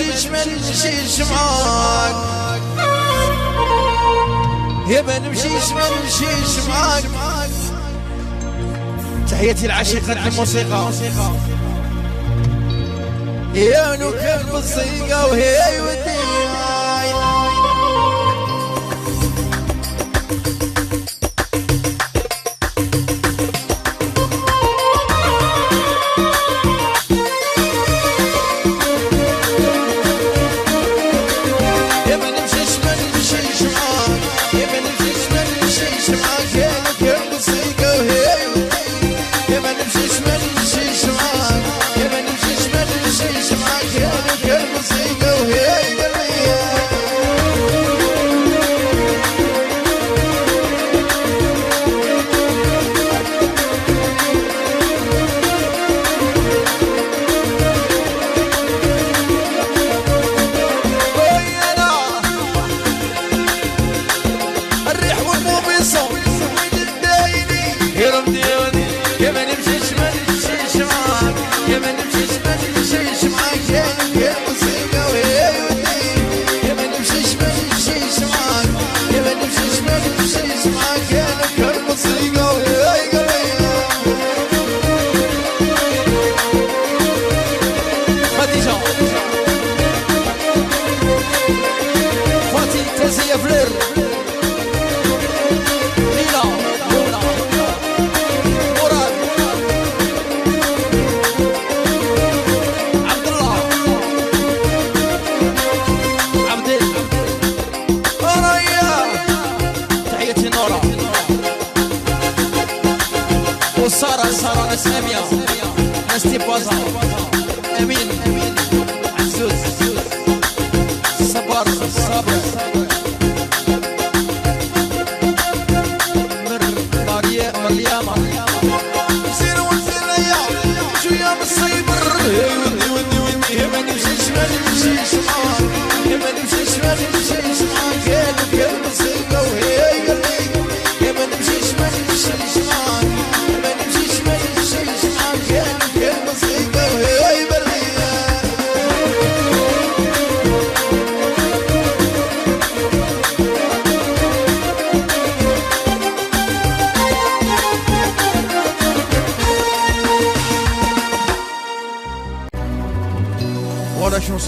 نمشيش ما نمشيش معاك. يا نمشيش ما نمشيش معاك. تحياتي العشيقة الموسيقى. يا وهي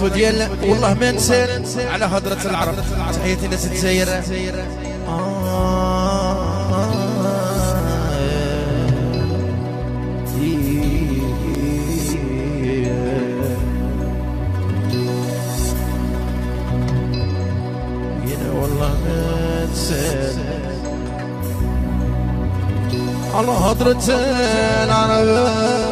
شمسو ديال والله ما نسال على هضرة العرب. تحياتي ناس الجزائر. نسال على هضرة العرب.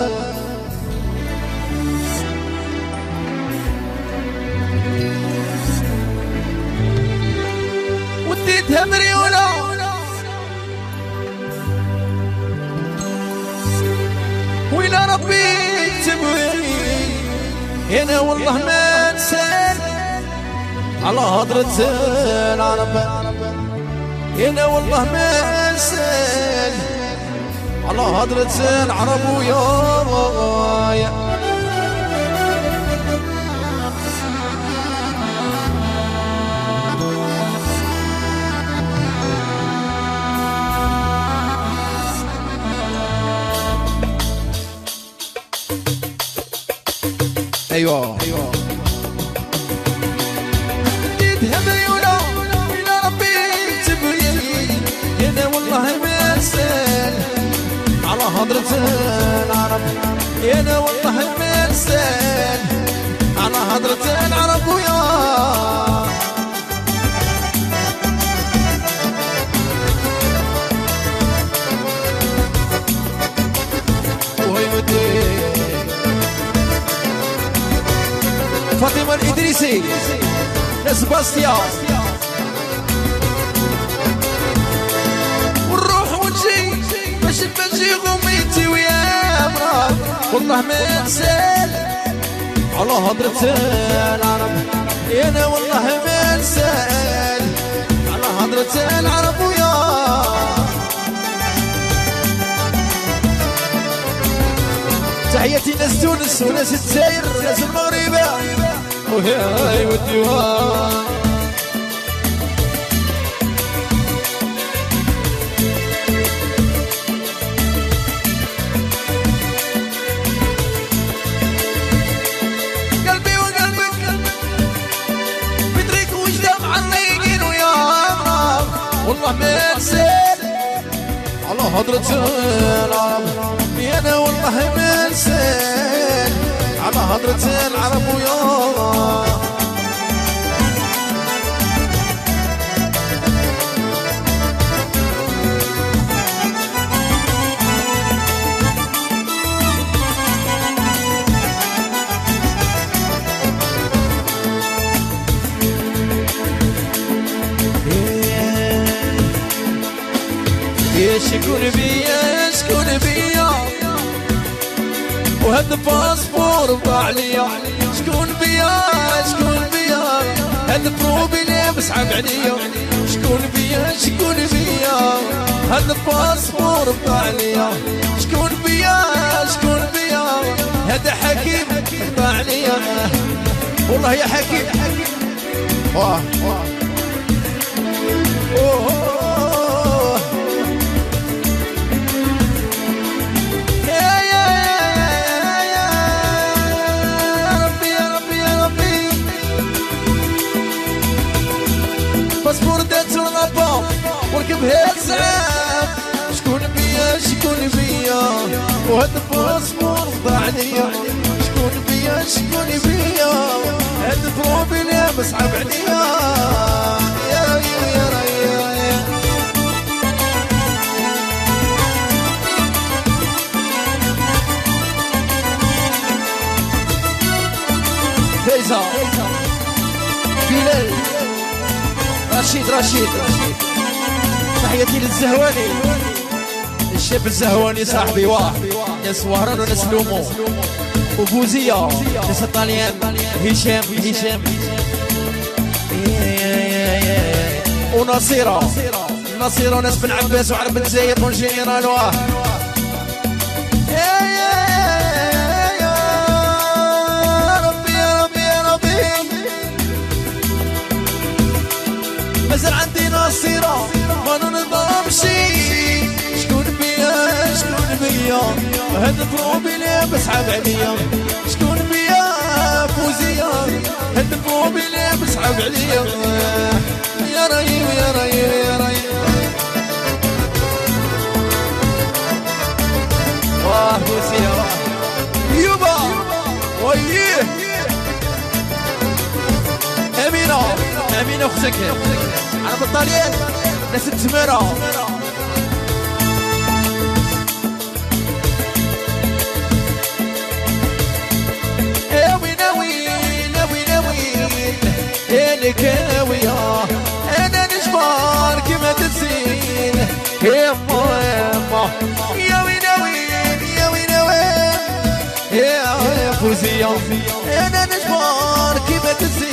وإلى ربي تبوي أنا والله ما نسال على هضرة العرب. أنا والله ما نسال على هضرة العرب ويا أيوه. جيتها ميولة إلى ربي. تبين أنا والله ما أنسان على هضرة العرب أنا والله ما أنسان على هضرة العرب ويا فاطمة الإدريسي. سباستيا ونروح ونجي باش نجي غميتي ويا مراد. والله ما نسال. على هضرة العرب أنا والله ما نسال. على هضرة العرب ويا. تحياتي ناس تونس وناس الجزائر وناس المغرب. وهاي ويا والله ما نسيت على هضرة العرب أنا والله ما نسيت على هضرة العرب ويا شكون بيا شكون بيا وهذا الباسبور ضاع ليا شكون بيا؟ شكون بيا؟ هذا بروبي لابس عم عليا شكون بيا؟ شكون بيا؟ هذا الباسبور ضاع ليا شكون بيا؟ شكون بيا؟ هذا حكيم ضاع ليا والله يا حكيم. واه واه هاد الزعام شكون بيا شكون بيا وهاد الباسبور ضاع ليا شكون بيا شكون بيا هاد البروبي لابس عاب عليا يا يا يا يا يا فيصل بلال رشيد رشيد تحياتي للزهواني الشاب الزهواني صاحبي واه ناس وهران وناس لومو وبوزية ناس الطاليان هشام هشام ونصيرة نصيرة وناس بن عباس وعرب زايد والجنرال واه نصيرة ما ننظمشي شكون بيا شكون بيا. هاد بروبي لابس عاب عليا. شكون بيا فوزية هاد بروبي لابس عاب عليا. يا رهيب يا رهيب يا رهيب واه فوزية يوبا ويه امينه امينه أختك. على بطاليات ناس وين وين وين يا. الكاوية أنا نجبار كما تزين. ما يا ما يا وين وين يا وين وين يا فوزية أنا نجبار كما تزين.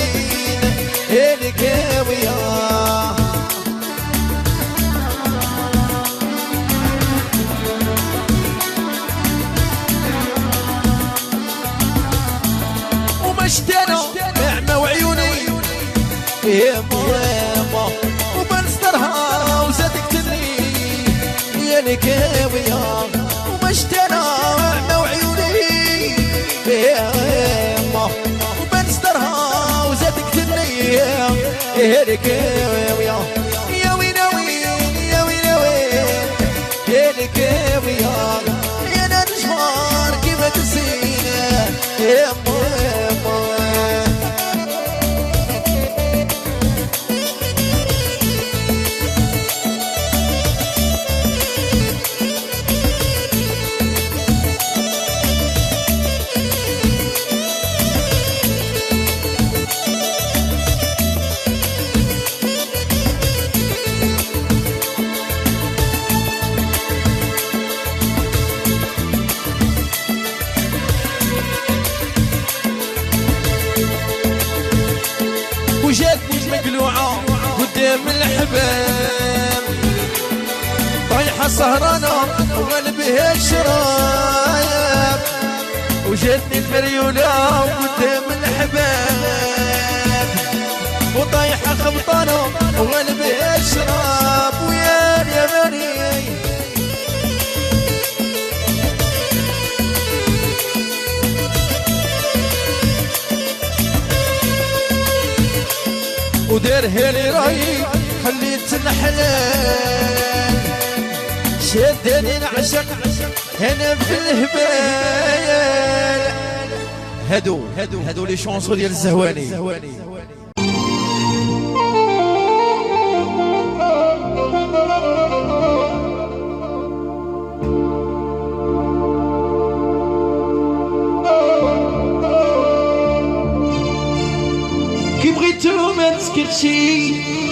يما وبنسترها وزادك تدري يا الكاوية يا وين وين يا وين وين يا الكاوية يا نجمار كيف تسينا يما يما سهرانة نوم وقلبه الشرايب وجتني فريولة وقدام الحباب وطايحة خبطانة وقلبه شراب ويا اليمني ودير هيلي راي خليت الحلال شدني العشق هنا في الهبال. هادو هادو هادو لي شونسو ديال الزهواني. كي بغيتو ما تسكتشي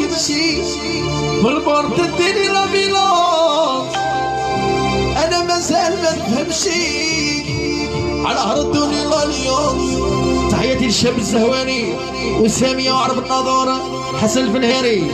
كمشي بالبورد ديري لابيلوت أنا مازال ما نفهمش على هردوني لليوم. تحياتي للشاب الزهواني. وسامية وعرب الناظور حسن الفنهيري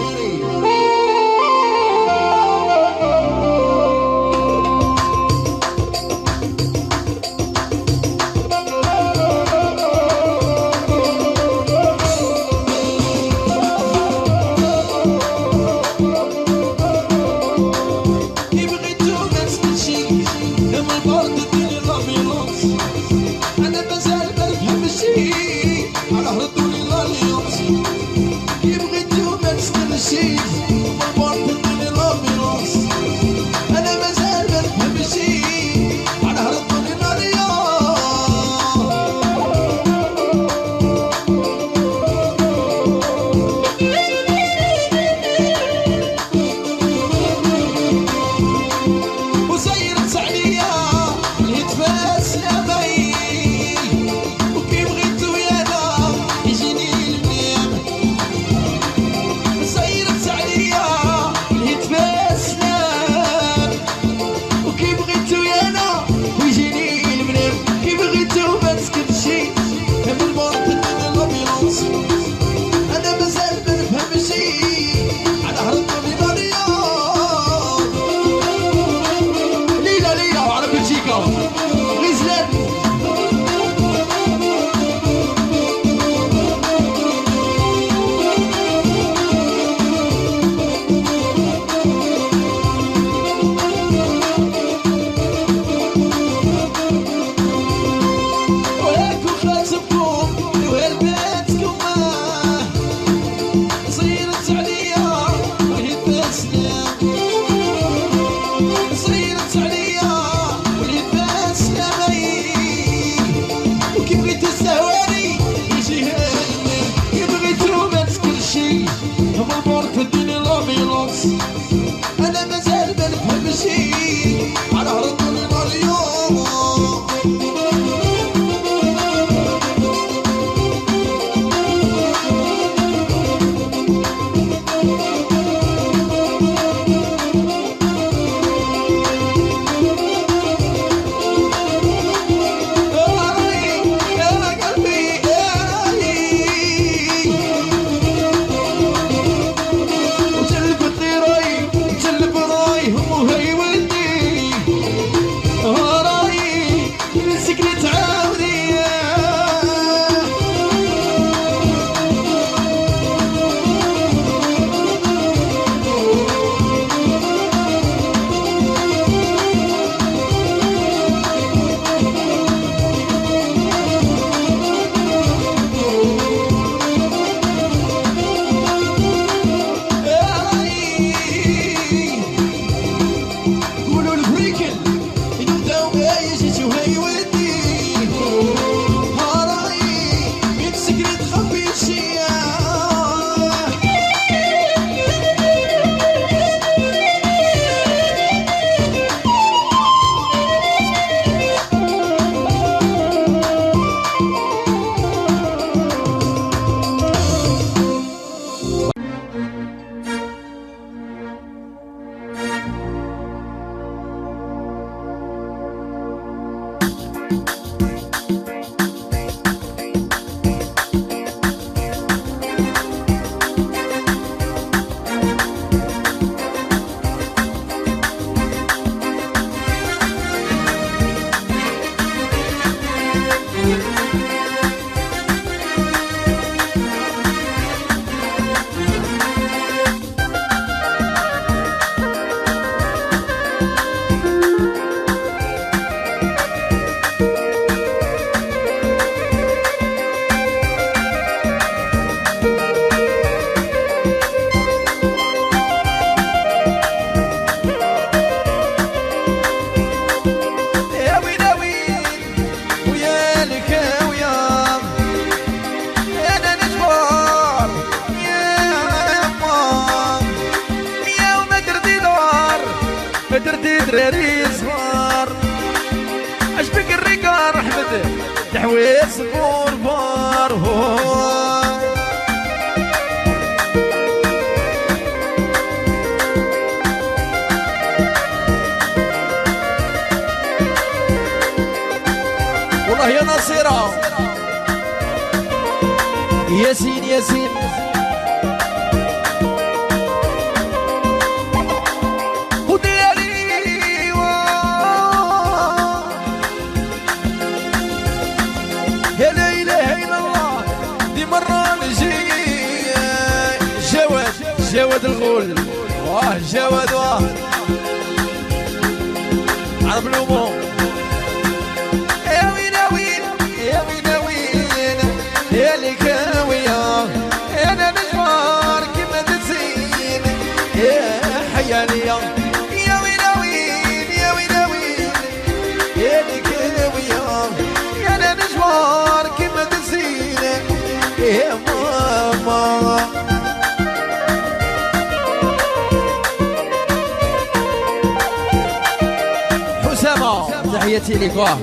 تحياتي لك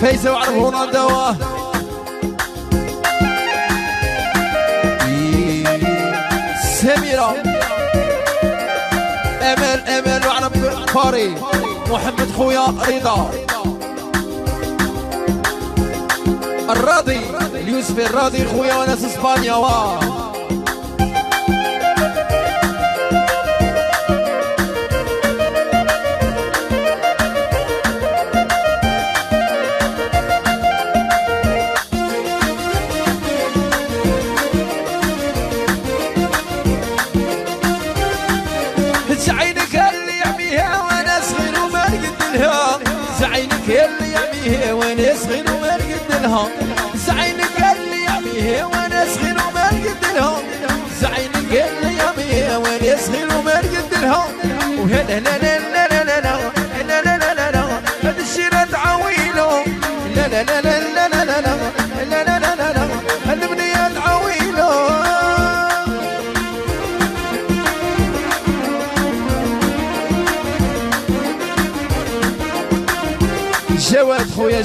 فايزة وعرف هولندا واه سميرة. امل امل وعرب فاري محمد خويا رضا. الراضي اليوسف الراضي خويا وناس إسبانيا. واه ايدي صغير وما قد لهم زعين قال لي يا بيه وأنا صغير وما قد لهم زعين قال لي يا بيه وأنا صغير وما قد لهم وهلا لا لا لا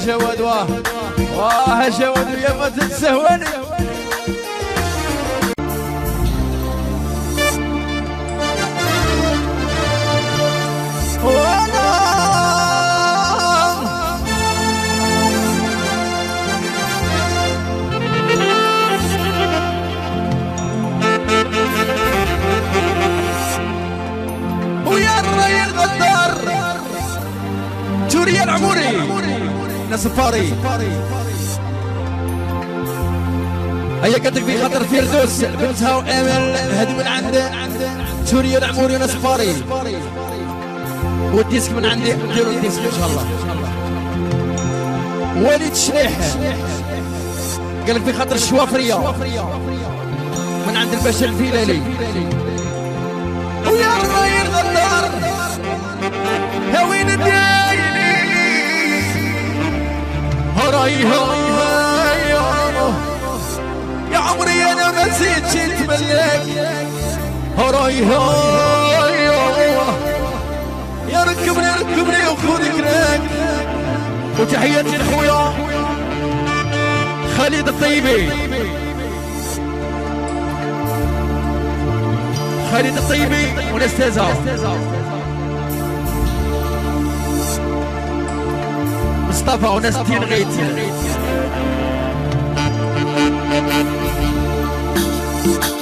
جواد واه واه جواد يا ما تتسهوني ويا الري الغدار العموري. ناس الفاري هيا قدك في خاطر فردوس بنتها وامل هذه من عند جوريا العموري وناس الفاري والديسك من عندي. نديروا الديسك إن شاء الله. وليد شريح. قال لك في خاطر الشوافريه من عند الباشا الفيلالي ويا الري الغدار يا وين يا عمري أنا ما هراي هاي يا ركبني ركبني وخذ كراك وتحياتي لخويا خالد الطيبي خالد الطيبي والاستاذه Rastafari, das ist.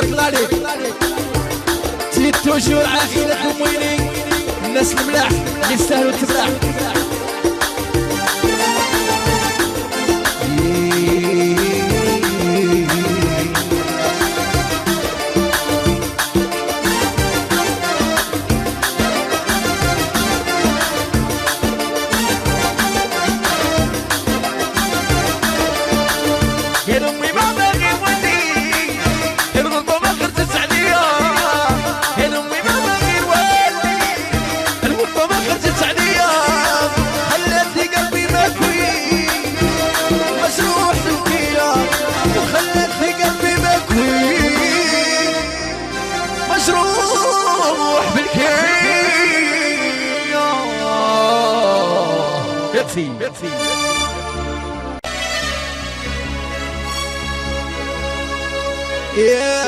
تبارك عليك تزيد توجور عائلة المويلي الناس الملاح يستاهلوا التبلاح يكفي يا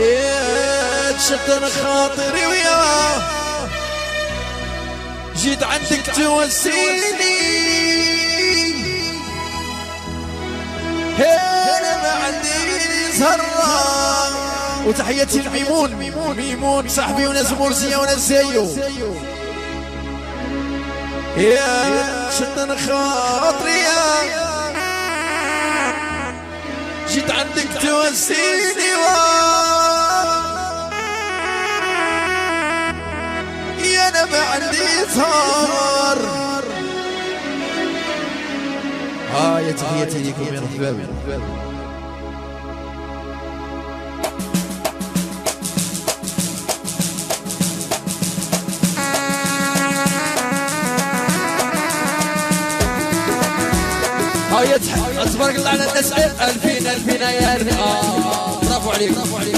يا تشتن خاطري ويا جيت عندك توسيني أنا ما عندي زهرة. وتحياتي لميمون. ميمون صاحبي وناس مرسية وناس زيو. يا شدنا خاطري جيت عندك توسيني يا أنا ما عندي ثار ها يا تحياتي لكم يا احبابي هاي تبارك الله على الناس ألفين ألفين يا ألفين. آه برافو عليك. برافو عليك.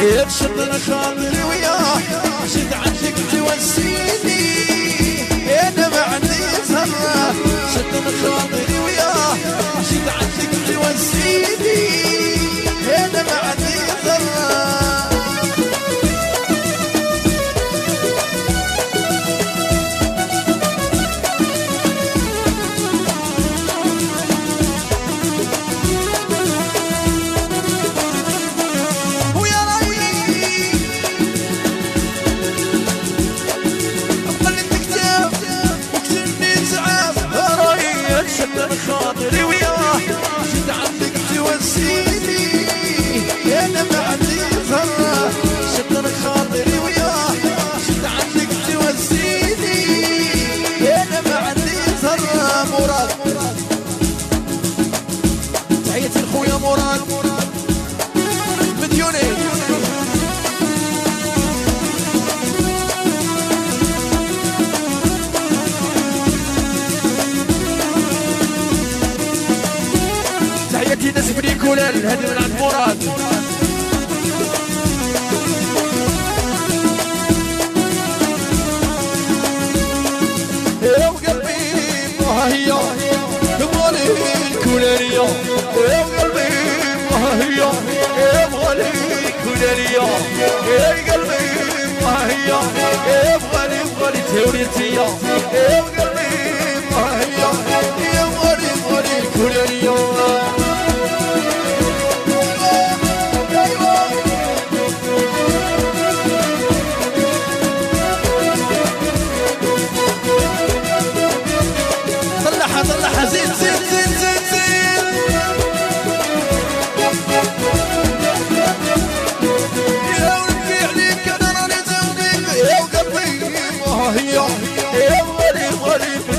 يرشد الخاطر وياه شد عندك توسيني. أنا ما عندي زهره شد الخاطر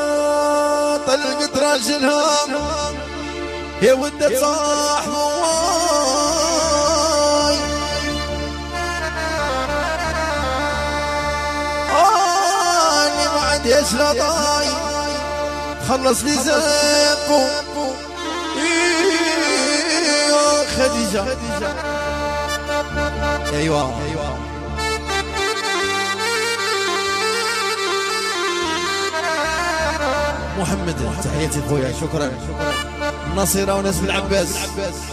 آه، طلقت راجلها يا ود صاح مواي. آني ما عندي لطاي خلص لي زنقو إيه، خديجة. أيوه أيوه. محمد تحياتي خويا شكرا. نصيرة وناس بن عباس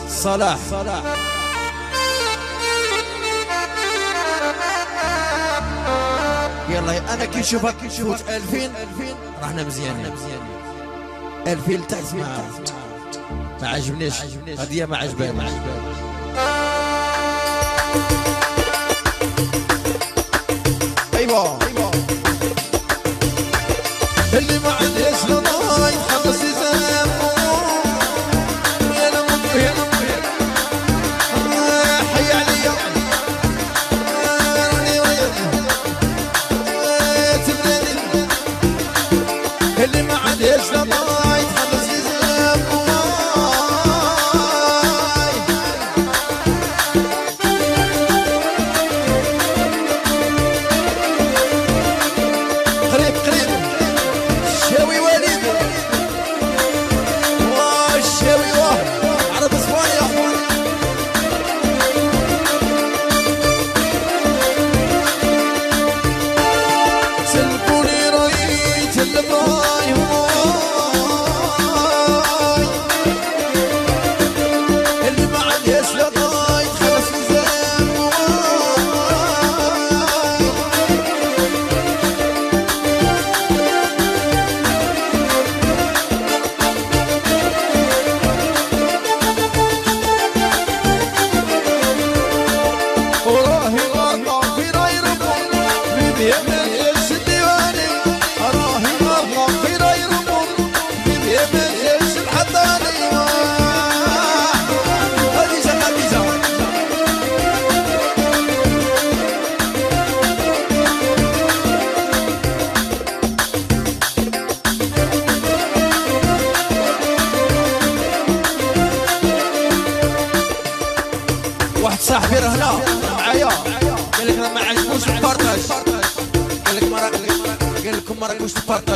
صلاح. يلا أنا كي نشوفك كي نشوفك 2000 رحنا مزيانين 2000 لتحت ما عجبنيش. هذه ما عجبانيش. ايوا ايوا اللي ما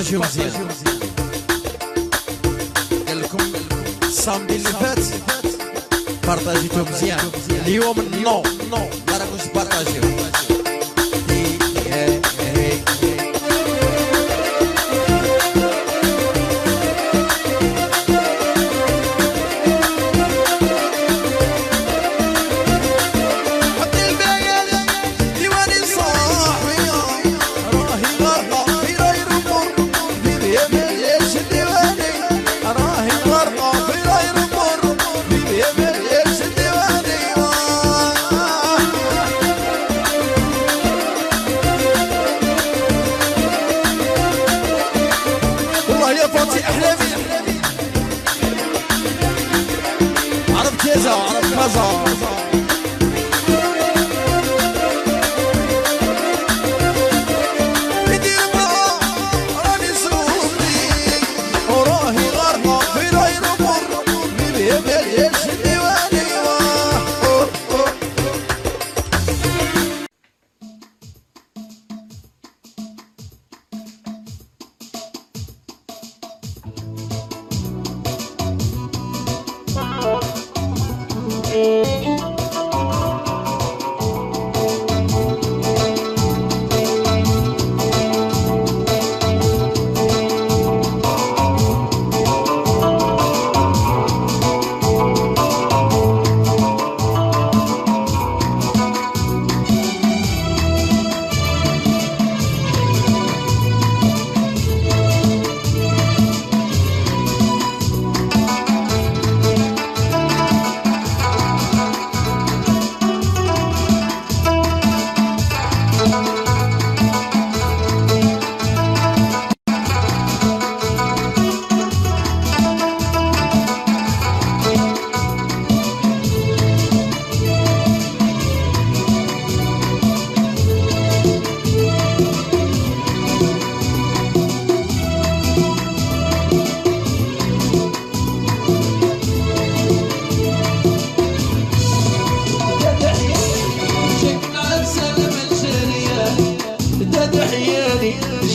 فرجوا مزيان قال لكم اللي فات بارطاجيتو مزيان اليوم نو ما راكوش تبارطاجيوه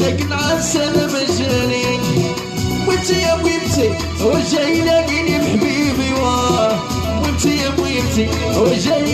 وجهك العسل مجاني وانت يا بنتي وجاي لاقيني بحبيبي واه وانت يا بنتي وجاي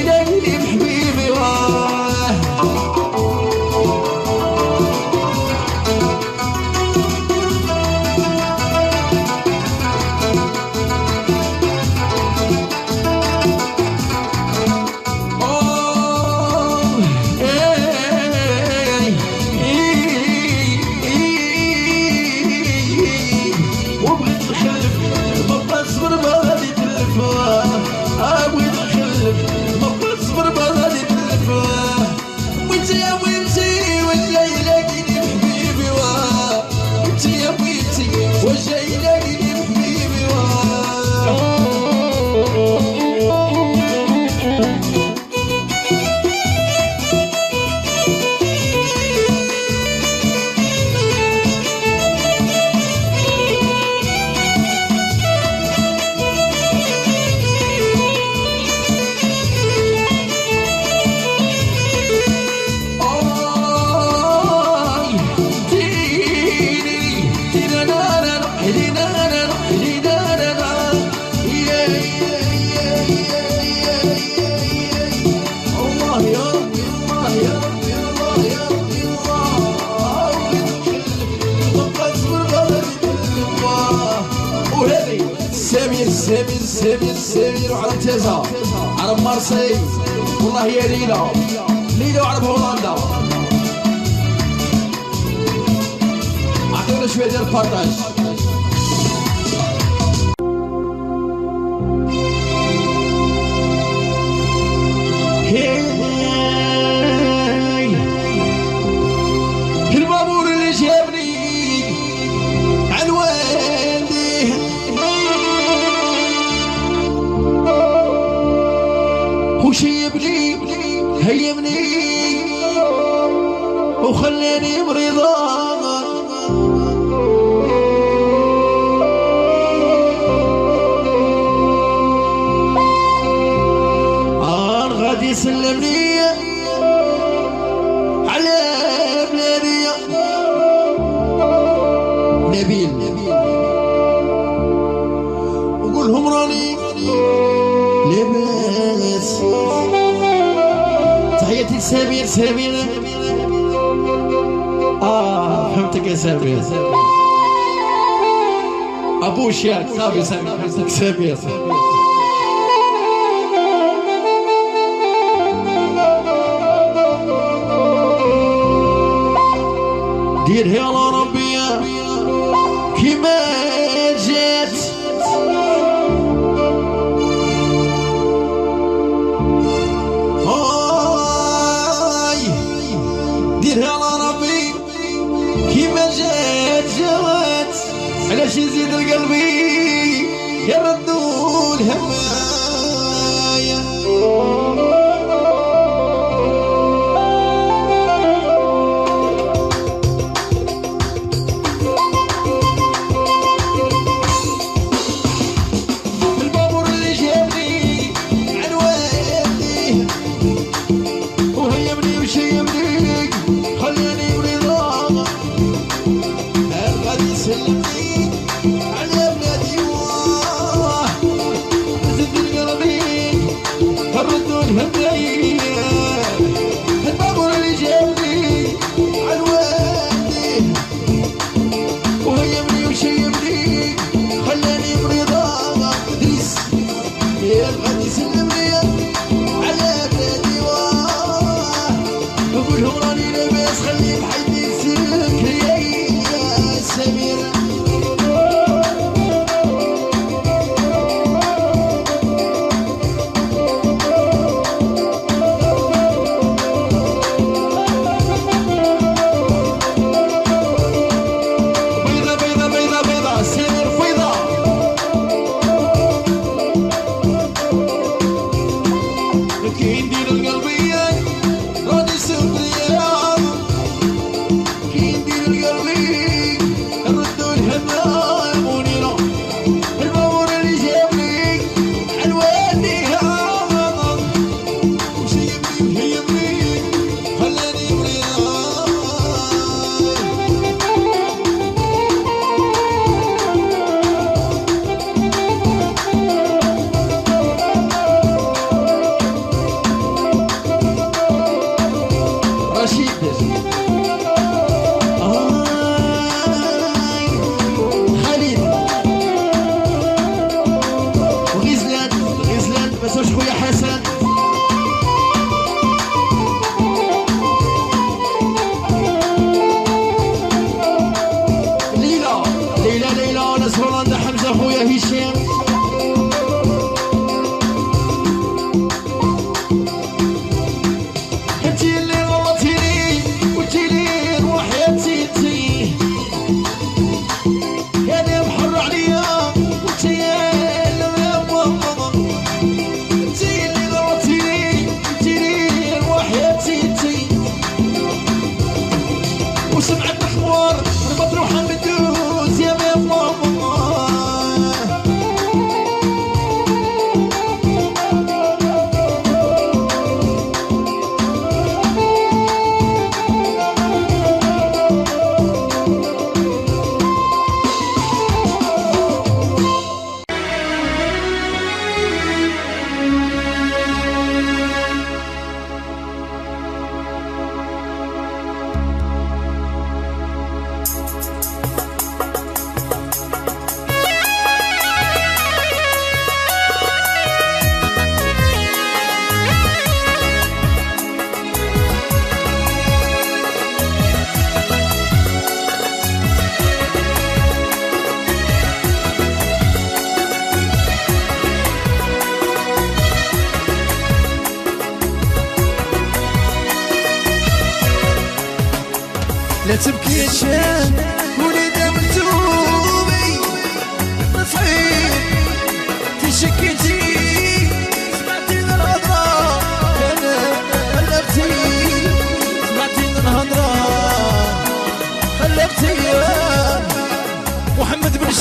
ولا بمارسي والله يا ليلى ليلى وعرب هولندا اعطينا شويه ديال البارطاج Abu Şiar, sabi sabi, sabi sabi. Dir hello نوراني لاباس خلي بحياتي تسير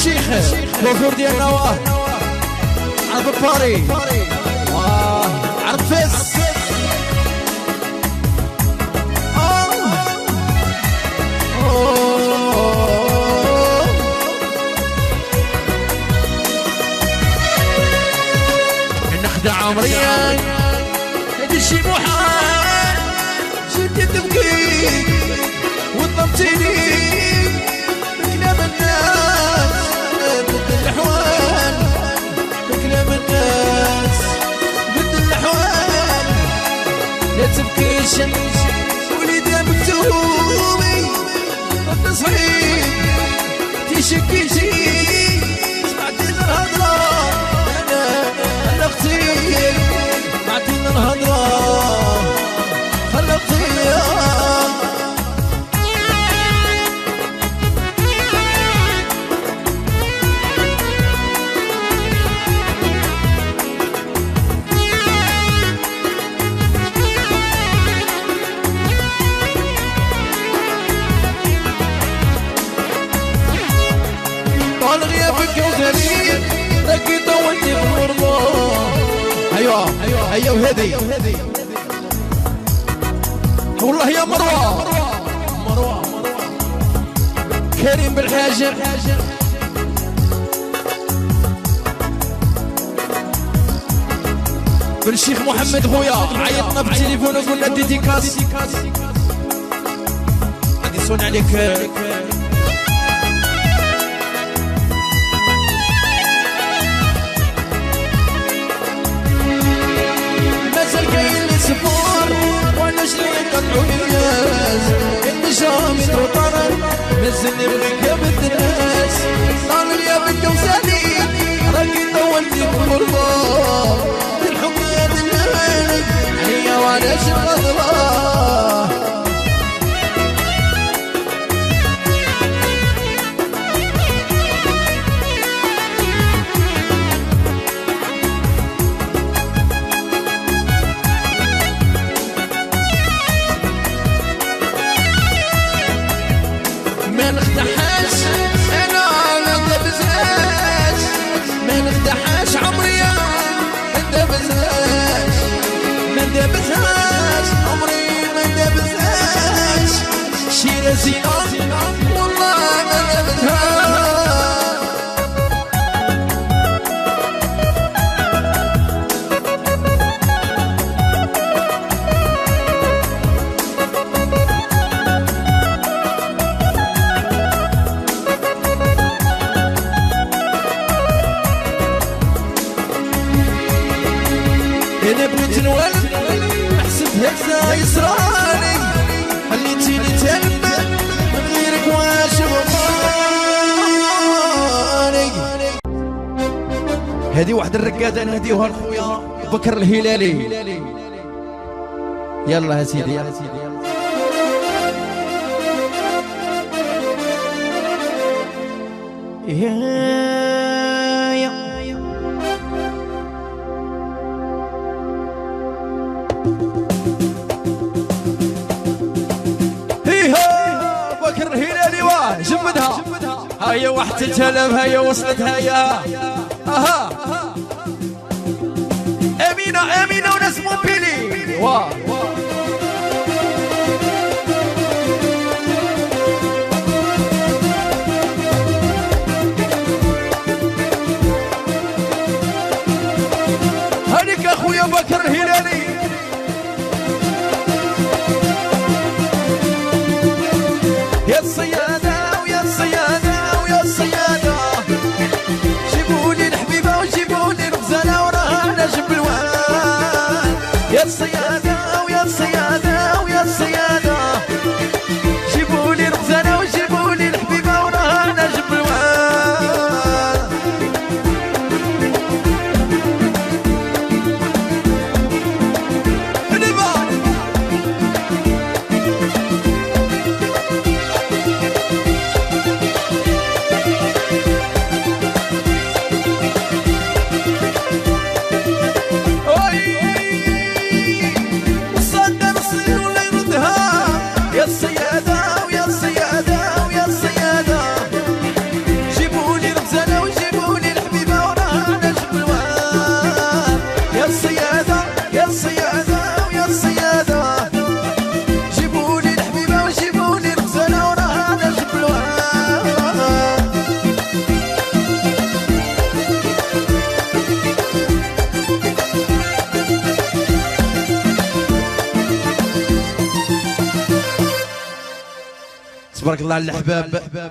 الشيخ وفور ديال نواه عرب باري واه عرب فاس نخدع عمريا هذا الشي محال شدي تبكي وضمتيني تبكيش وليدة مكتوبي التصحيح تشكيتي وغريب لكن طولتي بالمرضى أيوه أيوه وهذي والله يا مروة. مروه كريم بالحاجة بالشيخ محمد خويا عيطنا بالتليفون وقلنا ديديكاس. غادي يصون عليك. يتوطر مازال نبغيك يا بنت الناس. لي يا بنت وسالي راكي طولتي بالغربة الحب يا دلالك عليا وأنا شغلة بكر الهلالي. يلا يا سيدي يلا. سيدي يا يا بكر الهلالي واه جمدها هيا واحد التلف هيا وصلت أها. امينه امينه وناس موبيلي هانيك أخويا بكر الهلالي الأحباب